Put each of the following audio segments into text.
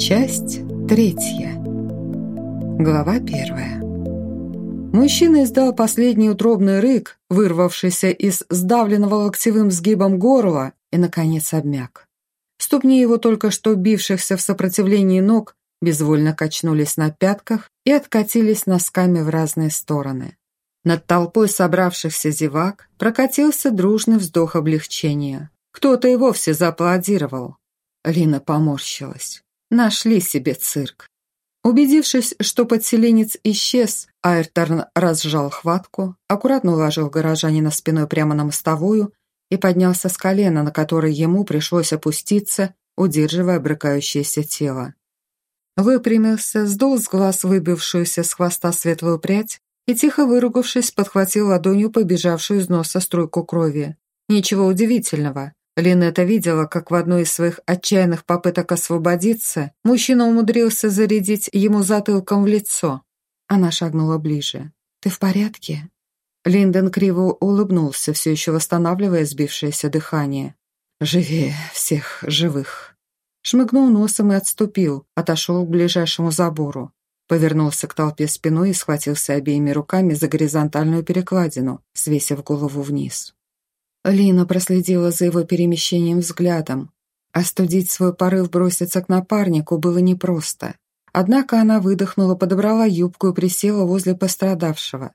Часть третья. Глава первая. Мужчина издал последний утробный рык, вырвавшийся из сдавленного локтевым сгибом горла, и, наконец, обмяк. Ступни его только что бившихся в сопротивлении ног безвольно качнулись на пятках и откатились носками в разные стороны. Над толпой собравшихся зевак прокатился дружный вздох облегчения. Кто-то и вовсе зааплодировал. Лина поморщилась. Нашли себе цирк. Убедившись, что подселенец исчез, Айрторн разжал хватку, аккуратно уложил горожанина спиной прямо на мостовую и поднялся с колена, на которое ему пришлось опуститься, удерживая брыкающееся тело. Выпрямился, сдул с глаз выбившуюся с хвоста светлую прядь и, тихо выругавшись, подхватил ладонью побежавшую из носа струйку крови. Ничего удивительного. Линета видела, как в одной из своих отчаянных попыток освободиться мужчина умудрился зарядить ему затылком в лицо. Она шагнула ближе. «Ты в порядке?» Линдон криво улыбнулся, все еще восстанавливая сбившееся дыхание. «Живее всех живых». Шмыгнул носом и отступил, отошел к ближайшему забору. Повернулся к толпе спиной и схватился обеими руками за горизонтальную перекладину, свесив голову вниз. Лина проследила за его перемещением взглядом. Остудить свой порыв броситься к напарнику было непросто. Однако она выдохнула, подобрала юбку и присела возле пострадавшего.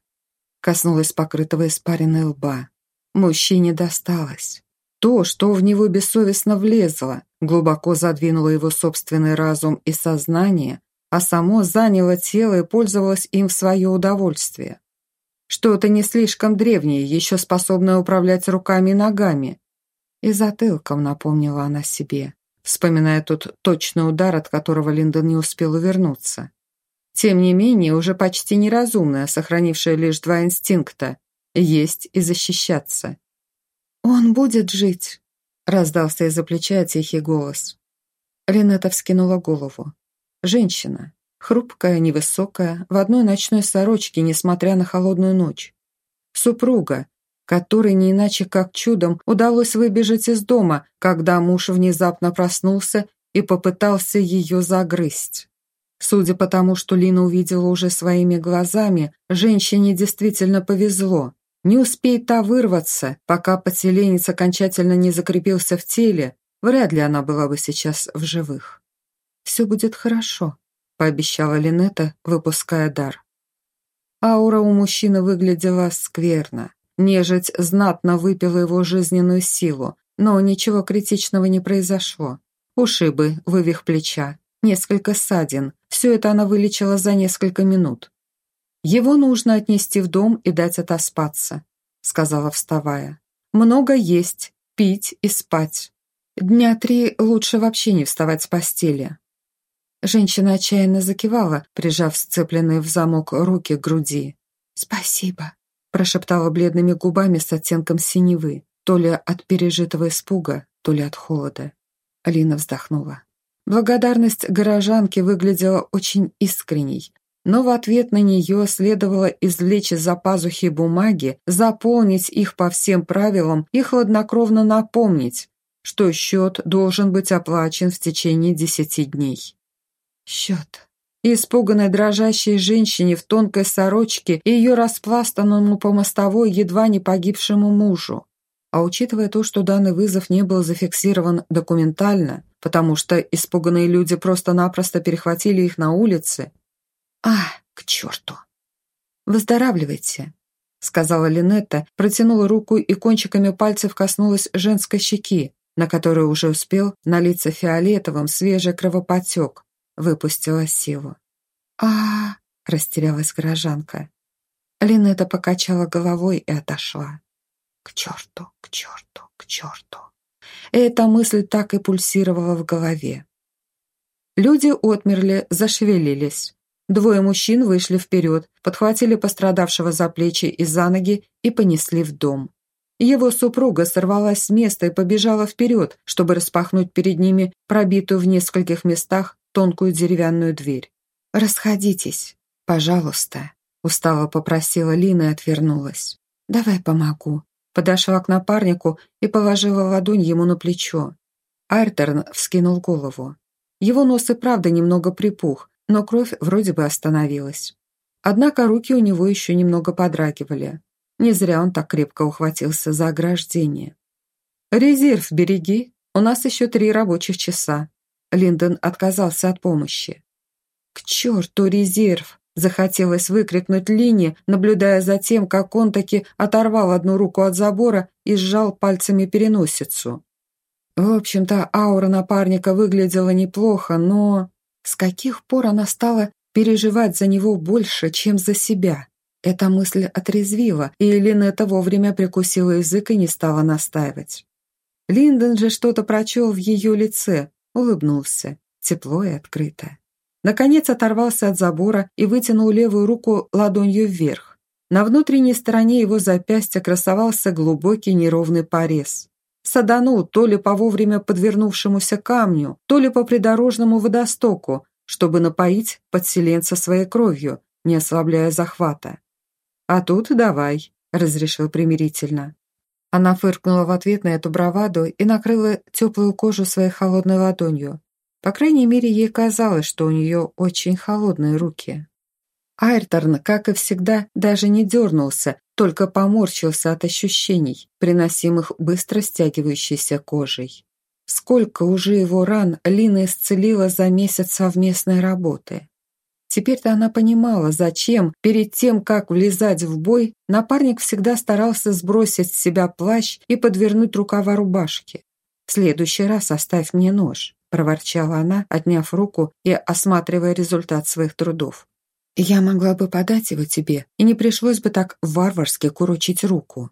Коснулась покрытого испаренной лба. Мужчине досталось. То, что в него бессовестно влезло, глубоко задвинуло его собственный разум и сознание, а само заняло тело и пользовалось им в свое удовольствие. Что-то не слишком древнее, еще способное управлять руками и ногами. И затылком напомнила она себе, вспоминая тот точный удар, от которого Линдон не успел увернуться. Тем не менее, уже почти неразумная, сохранившая лишь два инстинкта – есть и защищаться. «Он будет жить», – раздался из-за плеча тихий голос. Линета вскинула голову. Женщина. Хрупкая, невысокая, в одной ночной сорочке, несмотря на холодную ночь. Супруга, которой не иначе как чудом удалось выбежать из дома, когда муж внезапно проснулся и попытался ее загрызть. Судя по тому, что Лина увидела уже своими глазами, женщине действительно повезло. Не успеет та вырваться, пока поселенец окончательно не закрепился в теле, вряд ли она была бы сейчас в живых. «Все будет хорошо», – пообещала Линета, выпуская дар. Аура у мужчины выглядела скверно. Нежить знатно выпила его жизненную силу, но ничего критичного не произошло. Ушибы, вывих плеча, несколько ссадин. Все это она вылечила за несколько минут. «Его нужно отнести в дом и дать отоспаться», – сказала, вставая. «Много есть, пить и спать. Дня три лучше вообще не вставать с постели. Женщина отчаянно закивала, прижав сцепленные в замок руки к груди. «Спасибо», – прошептала бледными губами с оттенком синевы, то ли от пережитого испуга, то ли от холода. Алина вздохнула. Благодарность горожанки выглядела очень искренней, но в ответ на нее следовало извлечь из-за пазухи бумаги, заполнить их по всем правилам и хладнокровно напомнить, что счет должен быть оплачен в течение десяти дней. Счет. Испуганной дрожащей женщине в тонкой сорочке и ее распластанному по мостовой едва не погибшему мужу. А учитывая то, что данный вызов не был зафиксирован документально, потому что испуганные люди просто-напросто перехватили их на улице... А, к черту! «Выздоравливайте», — сказала Линетта, протянула руку и кончиками пальцев коснулась женской щеки, на которой уже успел налиться фиолетовым свежий кровопотек, выпустила силу. а, растерялась горожанка. Линета покачала головой и отошла. К черту, к черту, к черту. Эта мысль так и пульсировала в голове. Люди отмерли, зашевелились. Двое мужчин вышли вперед, подхватили пострадавшего за плечи и за ноги и понесли в дом. Его супруга сорвалась с места и побежала вперед, чтобы распахнуть перед ними пробитую в нескольких местах тонкую деревянную дверь. «Расходитесь, пожалуйста», – устало попросила Лина и отвернулась. «Давай помогу». Подошла к напарнику и положила ладонь ему на плечо. Айртерн вскинул голову. Его нос и правда немного припух, но кровь вроде бы остановилась. Однако руки у него еще немного подрагивали. Не зря он так крепко ухватился за ограждение. «Резерв береги, у нас еще три рабочих часа». Линдон отказался от помощи. «К черту резерв!» Захотелось выкрикнуть Лине, наблюдая за тем, как он таки оторвал одну руку от забора и сжал пальцами переносицу. В общем-то, аура напарника выглядела неплохо, но... С каких пор она стала переживать за него больше, чем за себя? Эта мысль отрезвила, и Линетта вовремя прикусила язык и не стала настаивать. Линдон же что-то прочел в ее лице, улыбнулся, тепло и открыто. Наконец оторвался от забора и вытянул левую руку ладонью вверх. На внутренней стороне его запястья красовался глубокий неровный порез. Саданул то ли по вовремя подвернувшемуся камню, то ли по придорожному водостоку, чтобы напоить подселенца своей кровью, не ослабляя захвата. «А тут давай», — разрешил примирительно. Она фыркнула в ответ на эту браваду и накрыла теплую кожу своей холодной ладонью. По крайней мере, ей казалось, что у нее очень холодные руки. Айрторн, как и всегда, даже не дернулся, только поморщился от ощущений, приносимых быстро стягивающейся кожей. Сколько уже его ран Лина исцелила за месяц совместной работы. Теперь-то она понимала, зачем, перед тем, как влезать в бой, напарник всегда старался сбросить с себя плащ и подвернуть рукава рубашки. «В следующий раз оставь мне нож», – проворчала она, отняв руку и осматривая результат своих трудов. «Я могла бы подать его тебе, и не пришлось бы так варварски курочить руку».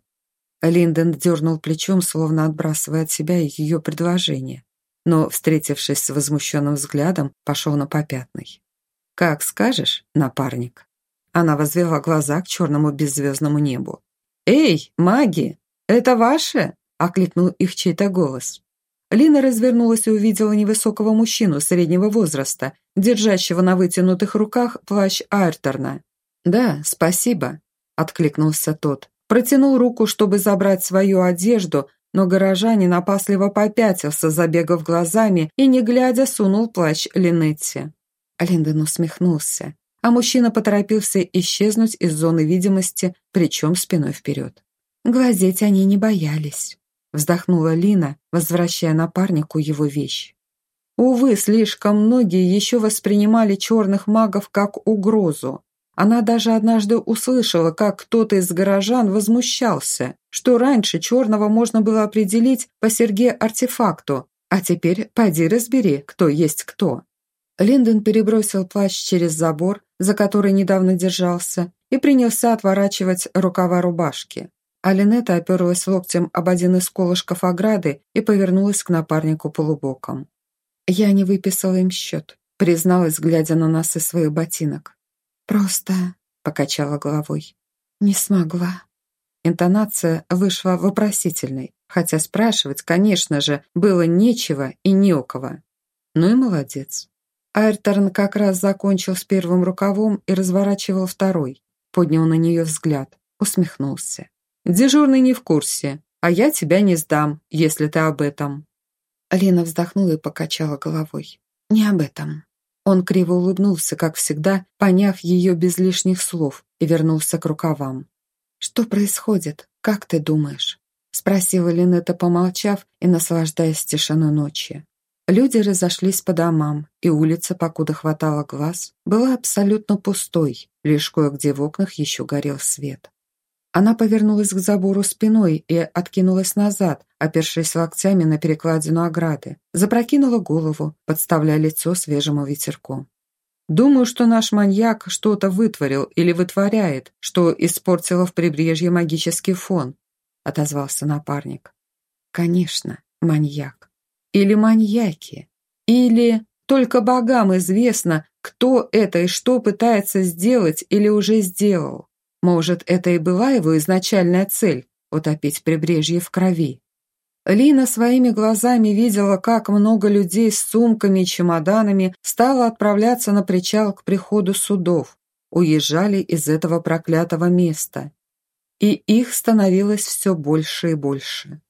Линдон дернул плечом, словно отбрасывая от себя ее предложение, но, встретившись с возмущенным взглядом, пошел на попятный. «Как скажешь, напарник». Она возвела глаза к черному беззвездному небу. «Эй, маги, это ваши?» – окликнул их чей-то голос. Лина развернулась и увидела невысокого мужчину среднего возраста, держащего на вытянутых руках плащ Айрторна. «Да, спасибо», – откликнулся тот. Протянул руку, чтобы забрать свою одежду, но горожанин опасливо попятился, забегав глазами и, не глядя, сунул плащ Линетти. Линдон усмехнулся, а мужчина поторопился исчезнуть из зоны видимости, причем спиной вперед. Глазеть они не боялись вздохнула Лина, возвращая напарнику его вещь. Увы, слишком многие еще воспринимали черных магов как угрозу. Она даже однажды услышала, как кто-то из горожан возмущался, что раньше черного можно было определить по серге-артефакту, а теперь поди разбери, кто есть кто. Линдон перебросил плащ через забор, за который недавно держался, и принялся отворачивать рукава рубашки. А Линетта оперлась локтем об один из колышков ограды и повернулась к напарнику полубоком. «Я не выписала им счет», — призналась, глядя на нас из своих ботинок. «Просто...» — покачала головой. «Не смогла». Интонация вышла вопросительной, хотя спрашивать, конечно же, было нечего и не у кого. Ну и молодец. Айрторн как раз закончил с первым рукавом и разворачивал второй. Поднял на нее взгляд, усмехнулся. Дежурный не в курсе, а я тебя не сдам, если ты об этом». Лена вздохнула и покачала головой. «Не об этом». Он криво улыбнулся, как всегда, поняв ее без лишних слов, и вернулся к рукавам. «Что происходит? Как ты думаешь?» Спросила Линетта, помолчав и наслаждаясь тишиной ночи. Люди разошлись по домам, и улица, покуда хватало глаз, была абсолютно пустой, лишь кое-где в окнах еще горел свет. Она повернулась к забору спиной и откинулась назад, опершись локтями на перекладину ограды. Запрокинула голову, подставляя лицо свежему ветерку. «Думаю, что наш маньяк что-то вытворил или вытворяет, что испортило в прибрежье магический фон», отозвался напарник. «Конечно, маньяк. Или маньяки. Или только богам известно, кто это и что пытается сделать или уже сделал. Может, это и была его изначальная цель – утопить прибрежье в крови. Лина своими глазами видела, как много людей с сумками и чемоданами стало отправляться на причал к приходу судов, уезжали из этого проклятого места. И их становилось все больше и больше.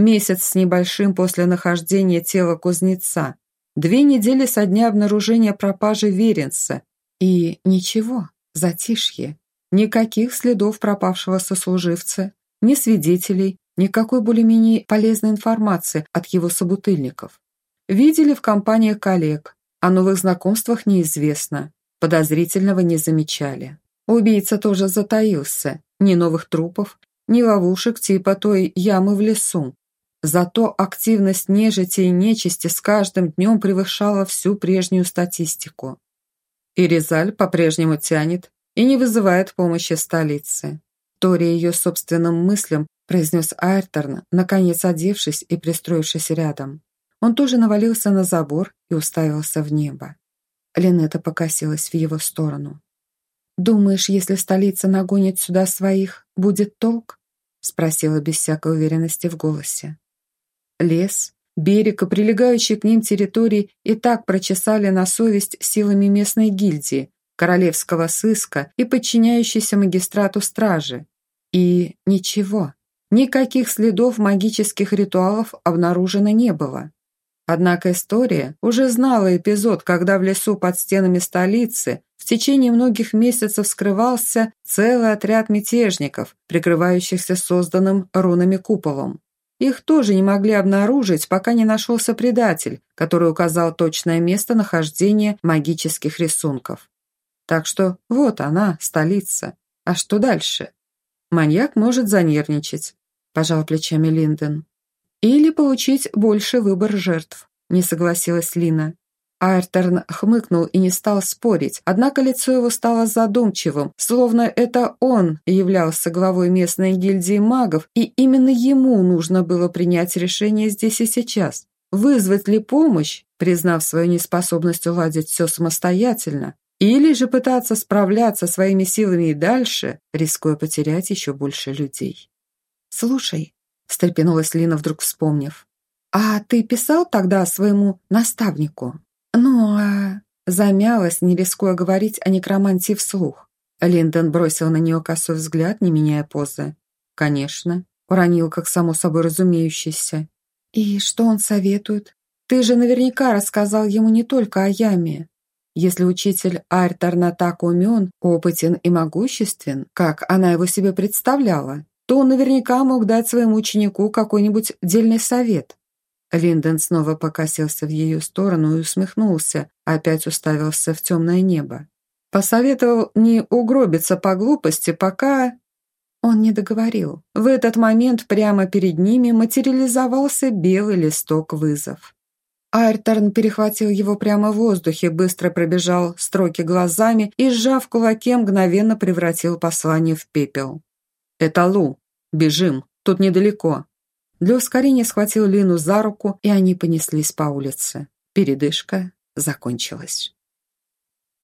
Месяц с небольшим после нахождения тела кузнеца. Две недели со дня обнаружения пропажи Веренса. И ничего, затишье. Никаких следов пропавшего сослуживца, ни свидетелей, никакой более-менее полезной информации от его собутыльников. Видели в компании коллег, о новых знакомствах неизвестно, подозрительного не замечали. Убийца тоже затаился, ни новых трупов, ни ловушек типа той ямы в лесу. Зато активность нежити и нечисти с каждым днем превышала всю прежнюю статистику. И Резаль по-прежнему тянет и не вызывает помощи столицы. Тори ее собственным мыслям произнес Айрторн, наконец одевшись и пристроившись рядом. Он тоже навалился на забор и уставился в небо. Линета покосилась в его сторону. «Думаешь, если столица нагонит сюда своих, будет толк?» спросила без всякой уверенности в голосе. Лес, берег и прилегающие к ним территории и так прочесали на совесть силами местной гильдии, королевского сыска и подчиняющейся магистрату стражи. И ничего, никаких следов магических ритуалов обнаружено не было. Однако история уже знала эпизод, когда в лесу под стенами столицы в течение многих месяцев скрывался целый отряд мятежников, прикрывающихся созданным рунами куполом. Их тоже не могли обнаружить, пока не нашелся предатель, который указал точное место нахождения магических рисунков. Так что вот она, столица. А что дальше? Маньяк может занервничать, пожал плечами Линден. Или получить больше выбор жертв, не согласилась Лина. Айрторн хмыкнул и не стал спорить, однако лицо его стало задумчивым, словно это он являлся главой местной гильдии магов, и именно ему нужно было принять решение здесь и сейчас. Вызвать ли помощь, признав свою неспособность уладить все самостоятельно, или же пытаться справляться своими силами и дальше, рискуя потерять еще больше людей. «Слушай», – встрепенулась Лина, вдруг вспомнив, «а ты писал тогда своему наставнику?» «Ну, а...» – замялась, не рискуя говорить о некромантии вслух. Линдон бросил на нее косой взгляд, не меняя позы. «Конечно», – уронил, как само собой разумеющийся. «И что он советует? Ты же наверняка рассказал ему не только о яме. Если учитель Артарна так умен, опытен и могуществен, как она его себе представляла, то он наверняка мог дать своему ученику какой-нибудь дельный совет. Линдон снова покосился в ее сторону и усмехнулся, опять уставился в темное небо. Посоветовал не угробиться по глупости, пока... Он не договорил. В этот момент прямо перед ними материализовался белый листок вызов. Айрторн перехватил его прямо в воздухе, быстро пробежал строки глазами и, сжав кулаке, мгновенно превратил послание в пепел. «Это Лу. Бежим. Тут недалеко». Для ускорения схватил Лину за руку, и они понеслись по улице. Передышка закончилась.